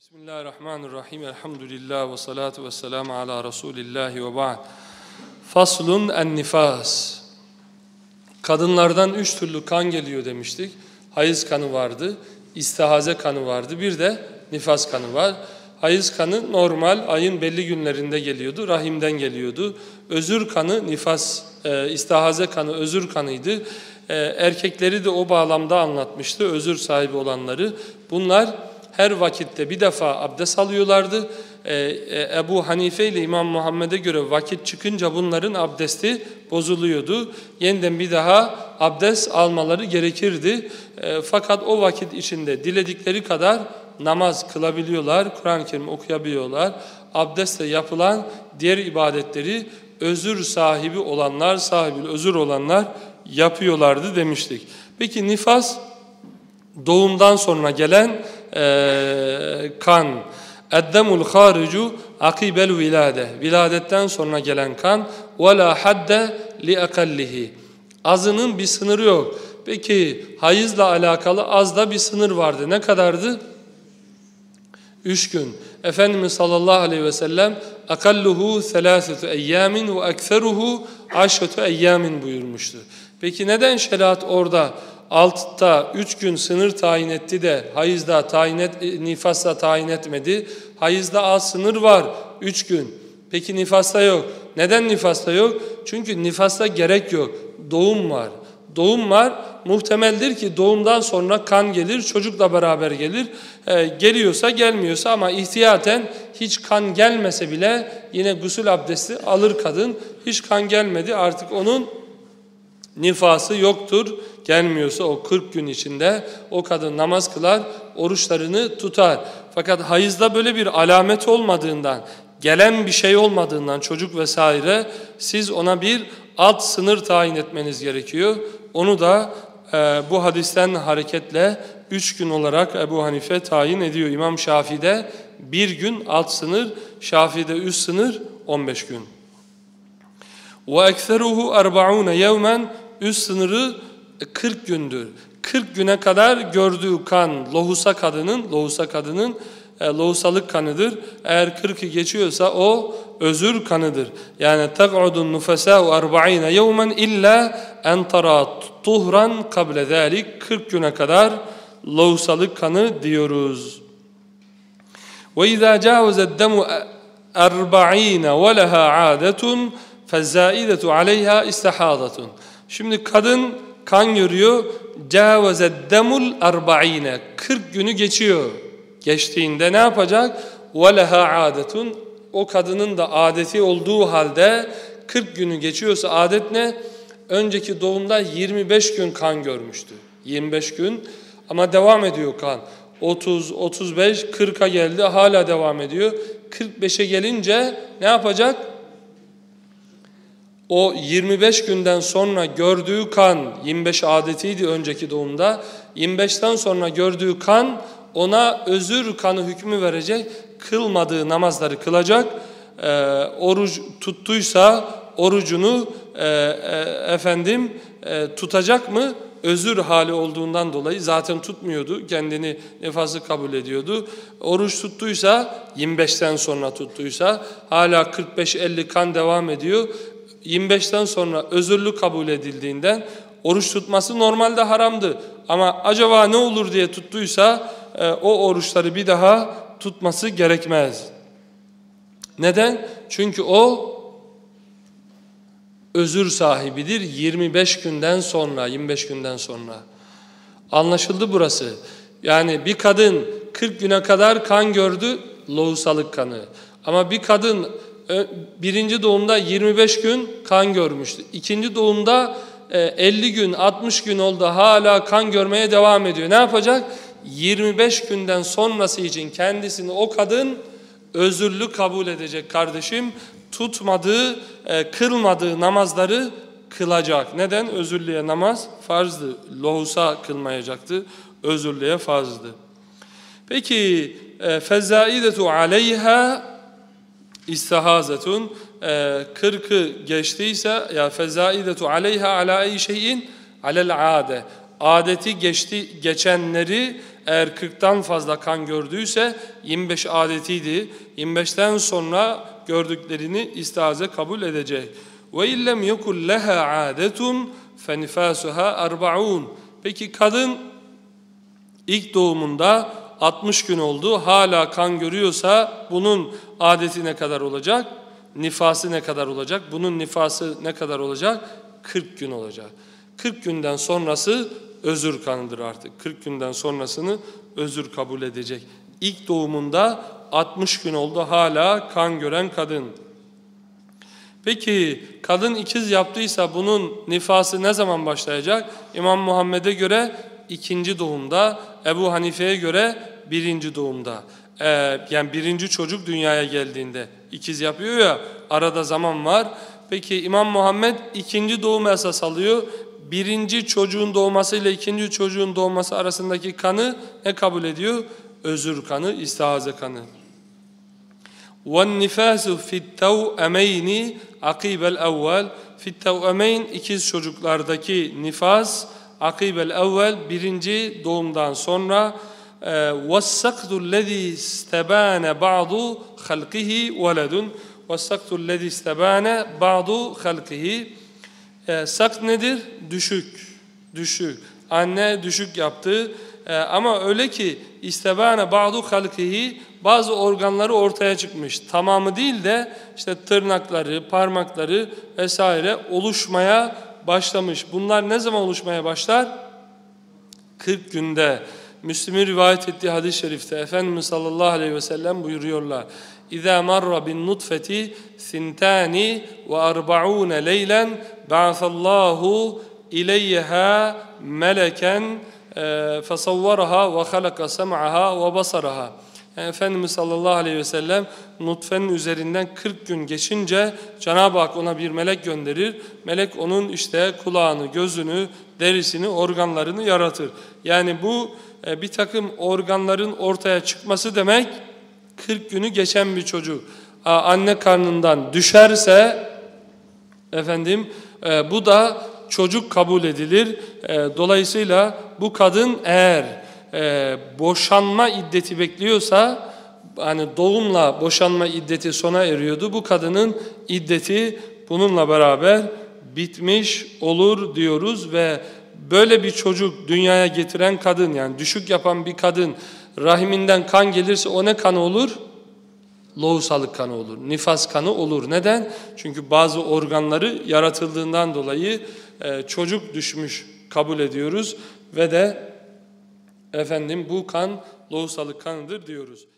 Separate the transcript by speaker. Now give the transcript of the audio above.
Speaker 1: Bismillahirrahmanirrahim. Elhamdülillah ve salatu ve selamu ala Resulillahi ve ba'd. Faslun en nifas. Kadınlardan üç türlü kan geliyor demiştik. Hayız kanı vardı, istihaze kanı vardı, bir de nifas kanı var. Hayız kanı normal ayın belli günlerinde geliyordu, rahimden geliyordu. Özür kanı, nifas, e, istihaze kanı özür kanıydı. E, erkekleri de o bağlamda anlatmıştı, özür sahibi olanları. Bunlar her vakitte bir defa abdest alıyorlardı. Ee, e, Ebu Hanife ile İmam Muhammed'e göre vakit çıkınca bunların abdesti bozuluyordu. Yeniden bir daha abdest almaları gerekirdi. E, fakat o vakit içinde diledikleri kadar namaz kılabiliyorlar, Kur'an-ı Kerim okuyabiliyorlar. Abdestle yapılan diğer ibadetleri özür sahibi olanlar, sahibi özür olanlar yapıyorlardı demiştik. Peki nifas doğumdan sonra gelen e, kan. Eddemul haricu akibel vilade. Viladetten sonra gelen kan. Ve la hadde li akallihi. Azının bir sınırı yok. Peki hayızla alakalı azda bir sınır vardı. Ne kadardı? Üç gün. Efendimiz sallallahu aleyhi ve sellem akalluhu selâsetu eyyamin ve ekseruhu aşretu eyyamin buyurmuştu. Peki neden şeriat orada altta üç gün sınır tayin etti de hayızda tayin et, e, nifasta tayin etmedi. Hayızda az sınır var üç gün. Peki nifasta yok. Neden nifasta yok? Çünkü nifasta gerek yok. Doğum var. Doğum var. Muhtemeldir ki doğumdan sonra kan gelir, çocukla beraber gelir. E, geliyorsa gelmiyorsa ama ihtiyaten hiç kan gelmese bile yine gusül abdesti alır kadın. Hiç kan gelmedi artık onun nifası yoktur Gelmiyorsa o 40 gün içinde o kadın namaz kılar, oruçlarını tutar. Fakat hayızda böyle bir alamet olmadığından, gelen bir şey olmadığından çocuk vesaire siz ona bir alt sınır tayin etmeniz gerekiyor. Onu da e, bu hadisten hareketle üç gün olarak Ebu Hanife tayin ediyor. İmam Şafii'de bir gün alt sınır, Şafii'de üst sınır 15 gün. وَاَكْثَرُهُ اَرْبَعُونَ يَوْمًا Üst sınırı 40 gündür. 40 güne kadar gördüğü kan lohusa kadının, lohusa kadının e, lohusalık kanıdır. Eğer 40'ı geçiyorsa o özür kanıdır. Yani taq'udun nufasa'u 40 yevmen illa en tara tuhran kable zalik 40 güne kadar lohusalık kanı diyoruz. Ve izâ câvezed demu 40 ve leha 'âdetun fezâidetu aleyha istihâdatun. Şimdi kadın kan yürüyor. Cevazed demul arba'ine. 40 günü geçiyor. Geçtiğinde ne yapacak? Ve leha adetun. O kadının da adeti olduğu halde 40 günü geçiyorsa adet ne? Önceki doğumda 25 gün kan görmüştü. 25 gün ama devam ediyor kan. 30, 35, 40'a geldi hala devam ediyor. 45'e gelince ne yapacak? O 25 günden sonra gördüğü kan 25 adetiydi önceki doğumda 25'ten sonra gördüğü kan ona özür kanı hükmü verecek kılmadığı namazları kılacak e, oruç tuttuysa orucunu e, e, efendim e, tutacak mı özür hali olduğundan dolayı zaten tutmuyordu. Kendini nefası kabul ediyordu. Oruç tuttuysa 25'ten sonra tuttuysa hala 45-50 kan devam ediyor. 25'ten sonra özürlü kabul edildiğinden oruç tutması normalde haramdı. Ama acaba ne olur diye tuttuysa e, o oruçları bir daha tutması gerekmez. Neden? Çünkü o özür sahibidir 25 günden sonra, 25 günden sonra. Anlaşıldı burası. Yani bir kadın 40 güne kadar kan gördü, lohusalık kanı. Ama bir kadın birinci doğumda 25 gün kan görmüştü. İkinci doğumda 50 e, gün, 60 gün oldu hala kan görmeye devam ediyor. Ne yapacak? 25 günden sonrası için kendisini o kadın özürlü kabul edecek kardeşim. Tutmadığı, e, kılmadığı namazları kılacak. Neden? Özürlüye namaz farzdı. Lohusa kılmayacaktı. Özürlüye farzdı. Peki e, fezaidetu aleyha istihazetun e, kırkı geçtiyse ya fezaidetu aleyha ala ey şeyin alel ade adeti geçti geçenleri Eğer 40'tan fazla kan gördüyse 25 adetiydi. 25'ten sonra gördüklerini istihaze kabul edecek. Ve illem yekul leha adetun fenifasuha arbaun. Peki kadın ilk doğumunda 60 gün oldu. Hala kan görüyorsa bunun adeti ne kadar olacak? Nifası ne kadar olacak? Bunun nifası ne kadar olacak? 40 gün olacak. 40 günden sonrası özür kanıdır artık. 40 günden sonrasını özür kabul edecek. İlk doğumunda 60 gün oldu hala kan gören kadın. Peki kadın ikiz yaptıysa bunun nifası ne zaman başlayacak? İmam Muhammed'e göre ikinci doğumda, Ebu Hanife'ye göre birinci doğumda. Ee, yani birinci çocuk dünyaya geldiğinde ikiz yapıyor ya arada zaman var. Peki İmam Muhammed ikinci doğum esas alıyor. Birinci çocuğun doğması ile ikinci çocuğun doğması arasındaki kanı ne kabul ediyor? Özür kanı, istihaze kanı. وَالنِّفَاسُ فِي التَّوْأَمَيْنِ عَقِيبَ الْاَوَّلِ فِي التَّوْأَمَيْنِ ikiz çocuklardaki nifas akibel evvel birinci doğumdan sonra وَالسَّقْدُ الَّذ۪ي اسْتَبَانَ بَعْضُ خَلْقِهِ وَلَدٌ وَالسَّقْدُ الَّذ۪ي اسْتَبَانَ بَعْضُ خَلْقِهِ Sakt nedir? Düşük. Düşük. Anne düşük yaptı. Ee, ama öyle ki istebane ba'du halkihi bazı organları ortaya çıkmış. Tamamı değil de işte tırnakları, parmakları vesaire oluşmaya başlamış. Bunlar ne zaman oluşmaya başlar? 40 günde. Müslim'in rivayet ettiği hadis-i şerifte Efendimiz sallallahu aleyhi ve sellem buyuruyorlar. Nutfeti sintani ve arba'un leylen ba'athallahu ileyha meleken fesavvaraha ve halaka sem'aha ve basaraha. Yani Efendimiz sallallahu aleyhi ve sellem nutfenin üzerinden 40 gün geçince Cenab-ı Hak ona bir melek gönderir. Melek onun işte kulağını, gözünü, derisini, organlarını yaratır. Yani bu e, bir takım organların ortaya çıkması demek 40 günü geçen bir çocuk. Anne karnından düşerse efendim e, bu da çocuk kabul edilir. E, dolayısıyla bu kadın eğer e, boşanma iddeti bekliyorsa hani doğumla boşanma iddeti sona eriyordu. Bu kadının iddeti bununla beraber bitmiş olur diyoruz ve böyle bir çocuk dünyaya getiren kadın yani düşük yapan bir kadın rahiminden kan gelirse o ne kanı olur? Lohusalık kanı olur, nifas kanı olur. Neden? Çünkü bazı organları yaratıldığından dolayı e, çocuk düşmüş kabul ediyoruz ve de efendim bu kan lohusalık kanıdır diyoruz.